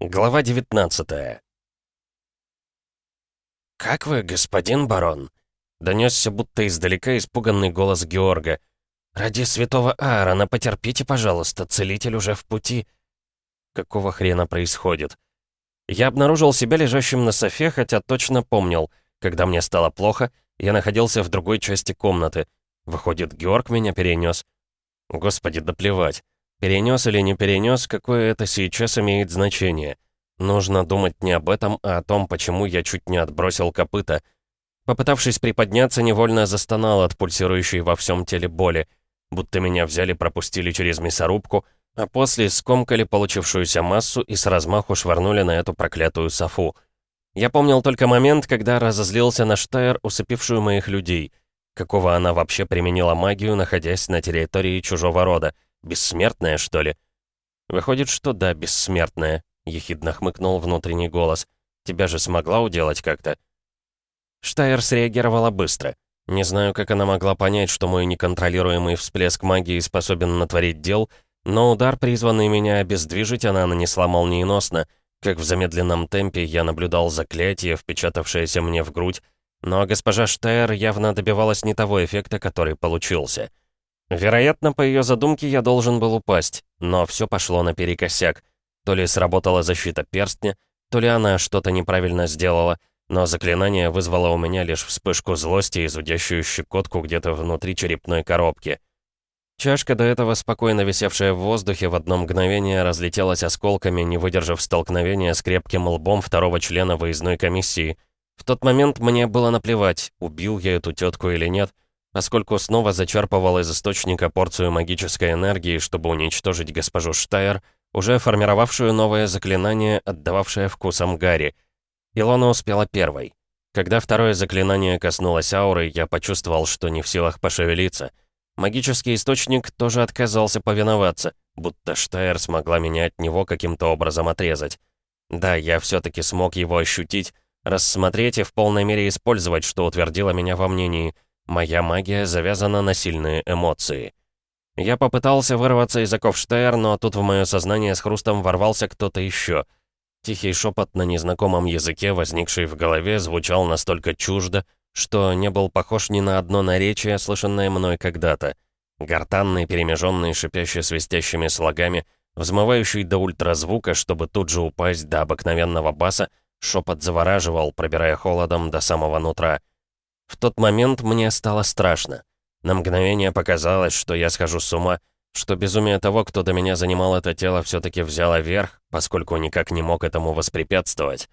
Глава 19 «Как вы, господин барон?» — донесся будто издалека испуганный голос Георга. «Ради святого Аарона потерпите, пожалуйста, целитель уже в пути». Какого хрена происходит? Я обнаружил себя лежащим на софе, хотя точно помнил, когда мне стало плохо, я находился в другой части комнаты. Выходит, Георг меня перенес. Господи, да плевать. Перенес или не перенес, какое это сейчас имеет значение. Нужно думать не об этом, а о том, почему я чуть не отбросил копыта. Попытавшись приподняться, невольно застонал от пульсирующей во всем теле боли, будто меня взяли, пропустили через мясорубку, а после скомкали получившуюся массу и с размаху швырнули на эту проклятую софу. Я помнил только момент, когда разозлился на Штайр, усыпившую моих людей. Какого она вообще применила магию, находясь на территории чужого рода? Бессмертная, что ли? Выходит, что да, бессмертная, ехидно хмыкнул внутренний голос. Тебя же смогла уделать как-то? Штайр среагировала быстро. Не знаю, как она могла понять, что мой неконтролируемый всплеск магии способен натворить дел, но удар, призванный меня обездвижить, она нанесла молниеносно. Как в замедленном темпе я наблюдал заклятие, впечатавшееся мне в грудь, но госпожа Штайр явно добивалась не того эффекта, который получился. Вероятно, по ее задумке я должен был упасть, но все пошло наперекосяк. То ли сработала защита перстня, то ли она что-то неправильно сделала, но заклинание вызвало у меня лишь вспышку злости и зудящую щекотку где-то внутри черепной коробки. Чашка, до этого спокойно висевшая в воздухе, в одно мгновение разлетелась осколками, не выдержав столкновения с крепким лбом второго члена выездной комиссии. В тот момент мне было наплевать, убил я эту тетку или нет, поскольку снова зачерпывал из источника порцию магической энергии, чтобы уничтожить госпожу Штайр, уже формировавшую новое заклинание, отдававшее вкусом Гарри. Илона успела первой. Когда второе заклинание коснулось ауры, я почувствовал, что не в силах пошевелиться. Магический источник тоже отказался повиноваться, будто Штайр смогла меня от него каким-то образом отрезать. Да, я все-таки смог его ощутить, рассмотреть и в полной мере использовать, что утвердило меня во мнении — Моя магия завязана на сильные эмоции. Я попытался вырваться из оков Штейр, но тут в мое сознание с хрустом ворвался кто-то еще. Тихий шепот на незнакомом языке, возникший в голове, звучал настолько чуждо, что не был похож ни на одно наречие, слышанное мной когда-то. Гортанный, перемеженный шипяще-свистящими слогами, взмывающий до ультразвука, чтобы тут же упасть до обыкновенного баса, шепот завораживал, пробирая холодом до самого нутра — в тот момент мне стало страшно. На мгновение показалось, что я схожу с ума, что безумие того, кто до меня занимал это тело, все-таки взяло верх, поскольку никак не мог этому воспрепятствовать.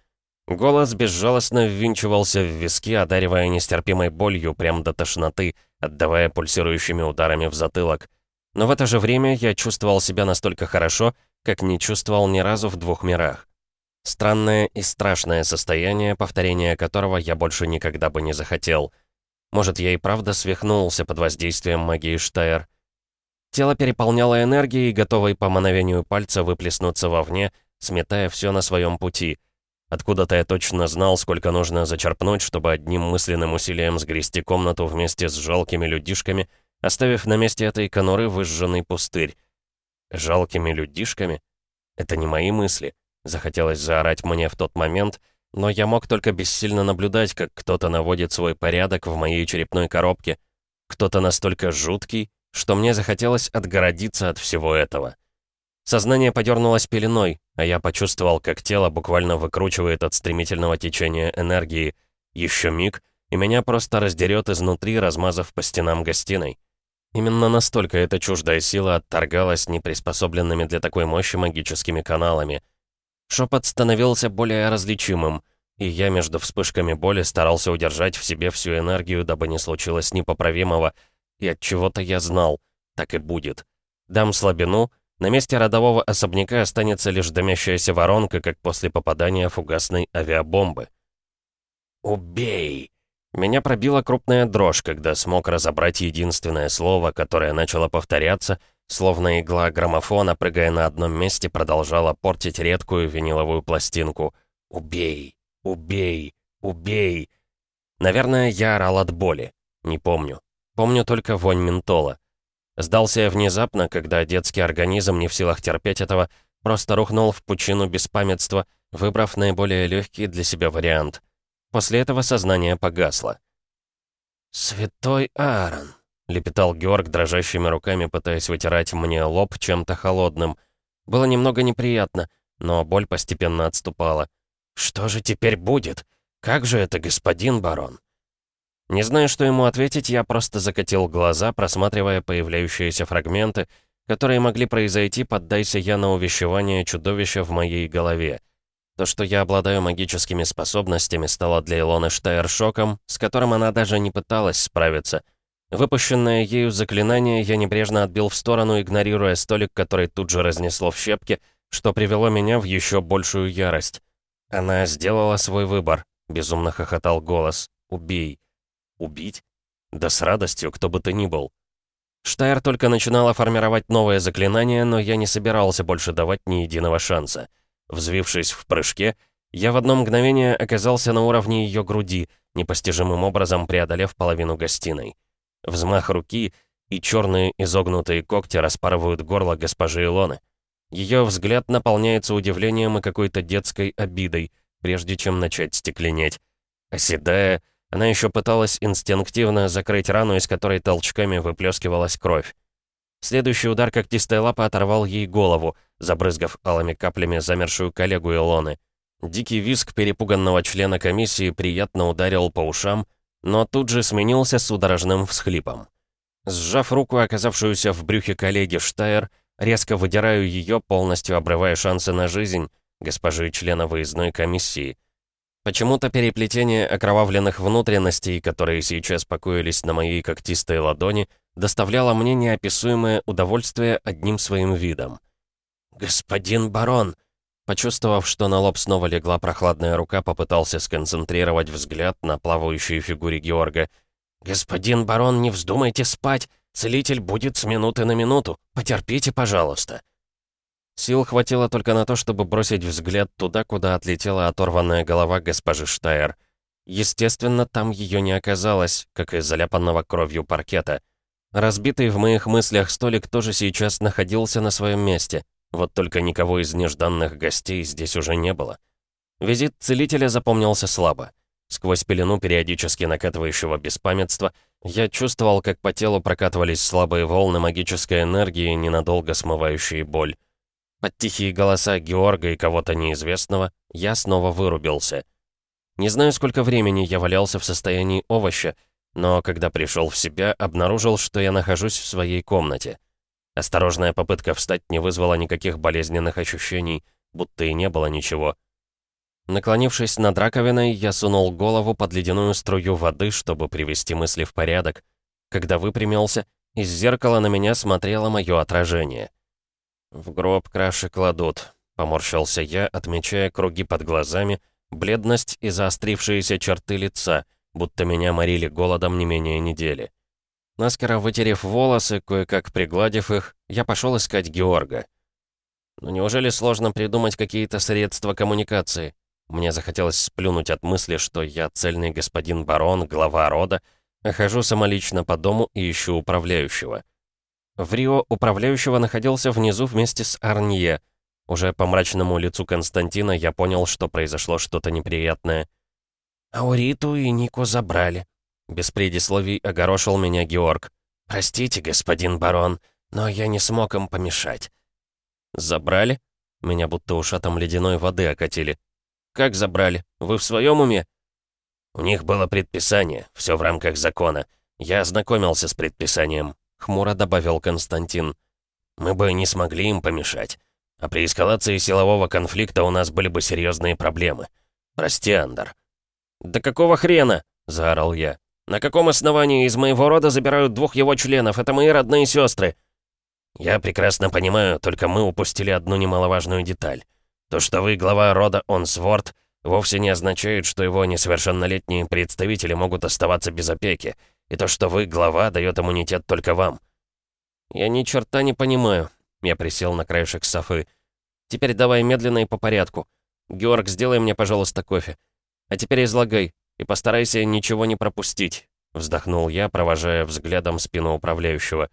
Голос безжалостно ввинчивался в виски, одаривая нестерпимой болью прям до тошноты, отдавая пульсирующими ударами в затылок. Но в это же время я чувствовал себя настолько хорошо, как не чувствовал ни разу в двух мирах. Странное и страшное состояние, повторения которого я больше никогда бы не захотел. Может, я и правда свихнулся под воздействием магии Штайр. Тело переполняло энергией, готовой по мановению пальца выплеснуться вовне, сметая все на своем пути. Откуда-то я точно знал, сколько нужно зачерпнуть, чтобы одним мысленным усилием сгрести комнату вместе с жалкими людишками, оставив на месте этой конуры выжженный пустырь. Жалкими людишками? Это не мои мысли. Захотелось заорать мне в тот момент, но я мог только бессильно наблюдать, как кто-то наводит свой порядок в моей черепной коробке. Кто-то настолько жуткий, что мне захотелось отгородиться от всего этого. Сознание подернулось пеленой, а я почувствовал, как тело буквально выкручивает от стремительного течения энергии. Еще миг, и меня просто раздерет изнутри, размазав по стенам гостиной. Именно настолько эта чуждая сила отторгалась неприспособленными для такой мощи магическими каналами. Шепот становился более различимым, и я между вспышками боли старался удержать в себе всю энергию, дабы не случилось непоправимого, и от чего-то я знал, так и будет. Дам слабину, на месте родового особняка останется лишь дымящаяся воронка, как после попадания фугасной авиабомбы. «Убей!» Меня пробила крупная дрожь, когда смог разобрать единственное слово, которое начало повторяться — Словно игла граммофона, прыгая на одном месте, продолжала портить редкую виниловую пластинку. «Убей! Убей! Убей!» Наверное, я орал от боли. Не помню. Помню только вонь ментола. Сдался я внезапно, когда детский организм не в силах терпеть этого, Просто рухнул в пучину беспамятства, выбрав наиболее легкий для себя вариант. После этого сознание погасло. «Святой Аарон», — лепетал Георг дрожащими руками, пытаясь вытирать мне лоб чем-то холодным. Было немного неприятно, но боль постепенно отступала. «Что же теперь будет? Как же это, господин барон?» Не зная, что ему ответить, я просто закатил глаза, просматривая появляющиеся фрагменты, которые могли произойти, поддайся я на увещевание чудовища в моей голове. То, что я обладаю магическими способностями, стало для Илоны Штайр шоком, с которым она даже не пыталась справиться. Выпущенное ею заклинание я небрежно отбил в сторону, игнорируя столик, который тут же разнесло в щепки, что привело меня в еще большую ярость. Она сделала свой выбор, безумно хохотал голос. «Убей». Убить? Да с радостью, кто бы ты ни был. Штайр только начинала формировать новое заклинание, но я не собирался больше давать ни единого шанса. Взвившись в прыжке, я в одно мгновение оказался на уровне ее груди, непостижимым образом преодолев половину гостиной. Взмах руки, и черные изогнутые когти распарывают горло госпожи Илоны. Ее взгляд наполняется удивлением и какой-то детской обидой, прежде чем начать стекленеть. Оседая, она еще пыталась инстинктивно закрыть рану, из которой толчками выплескивалась кровь. Следующий удар когтистой лапы оторвал ей голову, забрызгав алыми каплями замершую коллегу Илоны. Дикий визг перепуганного члена комиссии приятно ударил по ушам, но тут же сменился судорожным всхлипом. Сжав руку, оказавшуюся в брюхе коллеги Штайр, резко выдираю ее, полностью обрывая шансы на жизнь госпожи члена выездной комиссии. Почему-то переплетение окровавленных внутренностей, которые сейчас покоились на моей когтистой ладони, доставляло мне неописуемое удовольствие одним своим видом. «Господин барон!» Почувствовав, что на лоб снова легла прохладная рука, попытался сконцентрировать взгляд на плавающей фигуре Георга. «Господин барон, не вздумайте спать! Целитель будет с минуты на минуту! Потерпите, пожалуйста!» Сил хватило только на то, чтобы бросить взгляд туда, куда отлетела оторванная голова госпожи Штайер. Естественно, там ее не оказалось, как и заляпанного кровью паркета. Разбитый в моих мыслях столик тоже сейчас находился на своем месте. Вот только никого из нежданных гостей здесь уже не было. Визит целителя запомнился слабо. Сквозь пелену периодически накатывающего беспамятства я чувствовал, как по телу прокатывались слабые волны магической энергии, ненадолго смывающие боль. Под тихие голоса Георга и кого-то неизвестного я снова вырубился. Не знаю, сколько времени я валялся в состоянии овоща, но когда пришел в себя, обнаружил, что я нахожусь в своей комнате. Осторожная попытка встать не вызвала никаких болезненных ощущений, будто и не было ничего. Наклонившись над раковиной, я сунул голову под ледяную струю воды, чтобы привести мысли в порядок. Когда выпрямился, из зеркала на меня смотрело мое отражение — «В гроб краши кладут», — поморщился я, отмечая круги под глазами, бледность и заострившиеся черты лица, будто меня морили голодом не менее недели. Наскоро вытерев волосы, кое-как пригладив их, я пошел искать Георга. Но «Ну, неужели сложно придумать какие-то средства коммуникации? Мне захотелось сплюнуть от мысли, что я цельный господин барон, глава рода, хожу самолично по дому и ищу управляющего. В Рио управляющего находился внизу вместе с Арнье. Уже по мрачному лицу Константина я понял, что произошло что-то неприятное. «Ауриту и Нику забрали», — без предисловий огорошил меня Георг. «Простите, господин барон, но я не смог им помешать». «Забрали?» Меня будто ушатом ледяной воды окатили. «Как забрали? Вы в своем уме?» «У них было предписание, все в рамках закона. Я ознакомился с предписанием хмуро добавил Константин. «Мы бы не смогли им помешать. А при эскалации силового конфликта у нас были бы серьезные проблемы. Прости, Андер». «Да какого хрена?» — заорал я. «На каком основании из моего рода забирают двух его членов? Это мои родные сестры». «Я прекрасно понимаю, только мы упустили одну немаловажную деталь. То, что вы глава рода Онсворд, вовсе не означает, что его несовершеннолетние представители могут оставаться без опеки. И то, что вы глава, дает иммунитет только вам. Я ни черта не понимаю. Я присел на краешек Софы. Теперь давай медленно и по порядку. Георг, сделай мне, пожалуйста, кофе. А теперь излагай. И постарайся ничего не пропустить. Вздохнул я, провожая взглядом спину управляющего.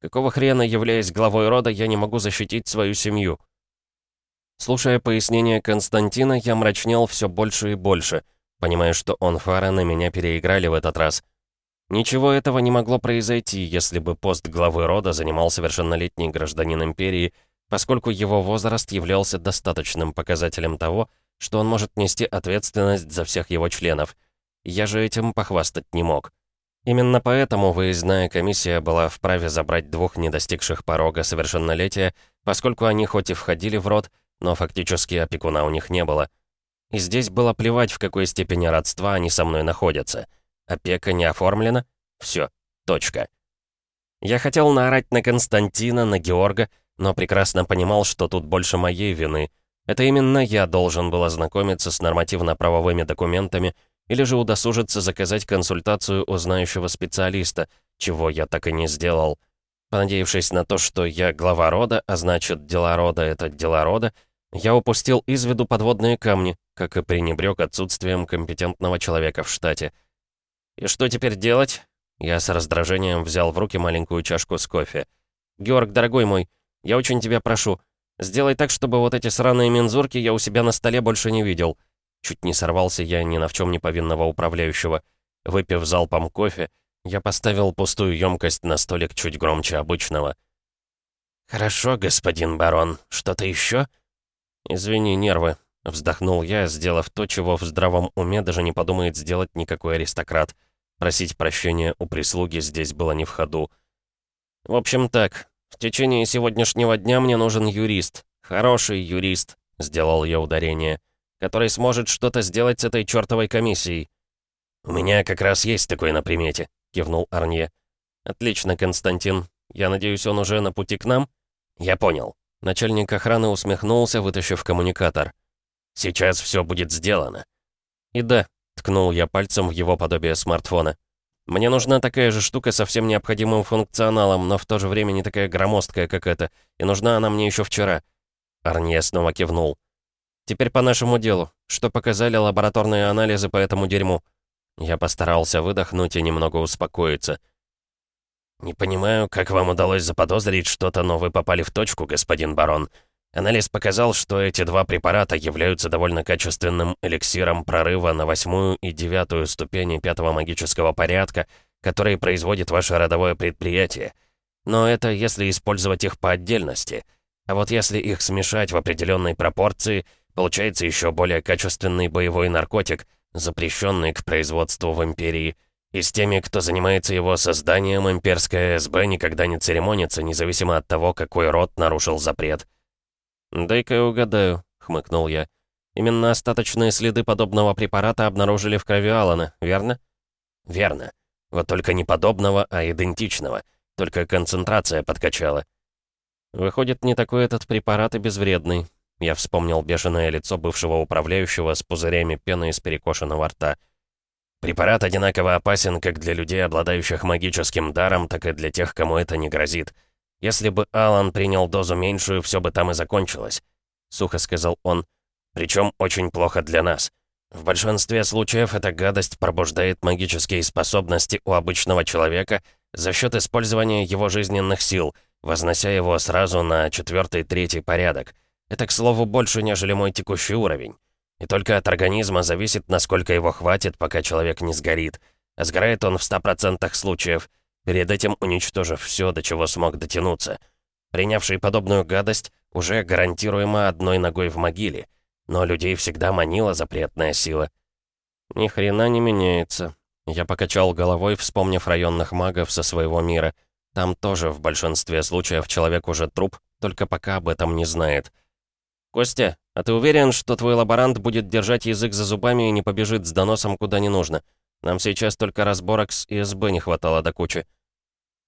Какого хрена, являясь главой рода, я не могу защитить свою семью? Слушая пояснения Константина, я мрачнел все больше и больше, понимая, что он Фарен и меня переиграли в этот раз. Ничего этого не могло произойти, если бы пост главы рода занимал совершеннолетний гражданин Империи, поскольку его возраст являлся достаточным показателем того, что он может нести ответственность за всех его членов. Я же этим похвастать не мог. Именно поэтому выездная комиссия была вправе забрать двух недостигших порога совершеннолетия, поскольку они хоть и входили в род, но фактически опекуна у них не было. И здесь было плевать, в какой степени родства они со мной находятся. Опека не оформлена? Все, точка. Я хотел наорать на Константина, на Георга, но прекрасно понимал, что тут больше моей вины. Это именно я должен был ознакомиться с нормативно-правовыми документами, или же удосужиться заказать консультацию у знающего специалиста, чего я так и не сделал. Понадеявшись на то, что я глава рода, а значит, дела рода — это дела рода, я упустил из виду подводные камни, как и пренебрег отсутствием компетентного человека в штате. «И что теперь делать?» Я с раздражением взял в руки маленькую чашку с кофе. «Георг, дорогой мой, я очень тебя прошу, сделай так, чтобы вот эти сраные мензурки я у себя на столе больше не видел. Чуть не сорвался я ни на в чем не повинного управляющего. Выпив залпом кофе, я поставил пустую емкость на столик чуть громче обычного. «Хорошо, господин барон. Что-то еще?» «Извини, нервы», — вздохнул я, сделав то, чего в здравом уме даже не подумает сделать никакой аристократ. Просить прощения у прислуги здесь было не в ходу. «В общем так, в течение сегодняшнего дня мне нужен юрист. Хороший юрист», — сделал я ударение который сможет что-то сделать с этой чертовой комиссией». «У меня как раз есть такой на примете», — кивнул Арнье. «Отлично, Константин. Я надеюсь, он уже на пути к нам?» «Я понял». Начальник охраны усмехнулся, вытащив коммуникатор. «Сейчас все будет сделано». «И да», — ткнул я пальцем в его подобие смартфона. «Мне нужна такая же штука со всем необходимым функционалом, но в то же время не такая громоздкая, как эта, и нужна она мне еще вчера». Арнье снова кивнул. Теперь по нашему делу. Что показали лабораторные анализы по этому дерьму?» Я постарался выдохнуть и немного успокоиться. «Не понимаю, как вам удалось заподозрить что-то, но вы попали в точку, господин барон. Анализ показал, что эти два препарата являются довольно качественным эликсиром прорыва на восьмую и девятую ступени пятого магического порядка, который производит ваше родовое предприятие. Но это если использовать их по отдельности. А вот если их смешать в определенной пропорции — Получается еще более качественный боевой наркотик, запрещенный к производству в Империи. И с теми, кто занимается его созданием, имперская СБ никогда не церемонится, независимо от того, какой род нарушил запрет. «Дай-ка я угадаю», — хмыкнул я. «Именно остаточные следы подобного препарата обнаружили в крови Алана, верно?» «Верно. Вот только не подобного, а идентичного. Только концентрация подкачала». «Выходит, не такой этот препарат и безвредный. Я вспомнил бешеное лицо бывшего управляющего с пузырями пены из перекошенного рта. Препарат одинаково опасен как для людей, обладающих магическим даром, так и для тех, кому это не грозит. Если бы Алан принял дозу меньшую, все бы там и закончилось. Сухо сказал он. Причем очень плохо для нас. В большинстве случаев эта гадость пробуждает магические способности у обычного человека за счет использования его жизненных сил, вознося его сразу на четвертый-третий порядок. Это, к слову, больше, нежели мой текущий уровень. И только от организма зависит, насколько его хватит, пока человек не сгорит. А сгорает он в 100% случаев, перед этим уничтожив все, до чего смог дотянуться. Принявший подобную гадость уже гарантируемо одной ногой в могиле. Но людей всегда манила запретная сила. Ни хрена не меняется. Я покачал головой, вспомнив районных магов со своего мира. Там тоже в большинстве случаев человек уже труп, только пока об этом не знает. «Костя, а ты уверен, что твой лаборант будет держать язык за зубами и не побежит с доносом куда не нужно? Нам сейчас только разборок с ИСБ не хватало до кучи».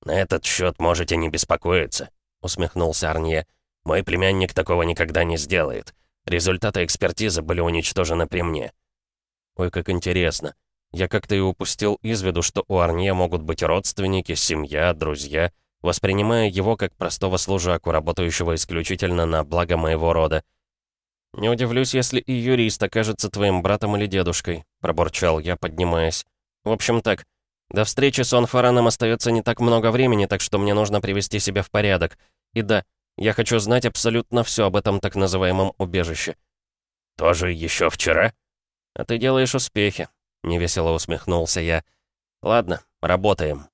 «На этот счет можете не беспокоиться», — усмехнулся Арнье. «Мой племянник такого никогда не сделает. Результаты экспертизы были уничтожены при мне». «Ой, как интересно. Я как-то и упустил из виду, что у Арнье могут быть родственники, семья, друзья, воспринимая его как простого служаку, работающего исключительно на благо моего рода. «Не удивлюсь, если и юрист окажется твоим братом или дедушкой», — пробурчал я, поднимаясь. «В общем так, до встречи с Онфараном остается не так много времени, так что мне нужно привести себя в порядок. И да, Я хочу знать абсолютно все об этом так называемом убежище». «Тоже еще вчера?» «А ты делаешь успехи», — невесело усмехнулся я. «Ладно, работаем».